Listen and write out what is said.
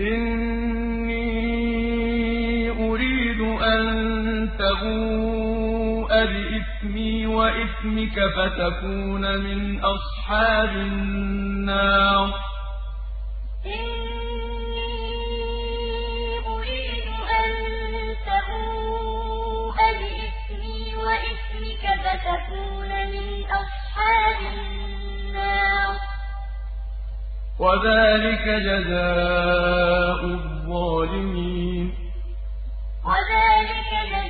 إِنِّي أُرِيدُ أَن تَبُوءَ بِإِثْمِي وَإِثْمِكَ فَتَكُونَ مِنْ أَصْحَابِ النَّارِ. إِنِّي أُرِيدُ أَن تَبُوءَ بِإِثْمِي وَإِثْمِكَ فَتَكُونَ مِنْ أَصْحَابِ النَّارِ ۚ. وَذَٰلِكَ جَزَاءُ Thank you.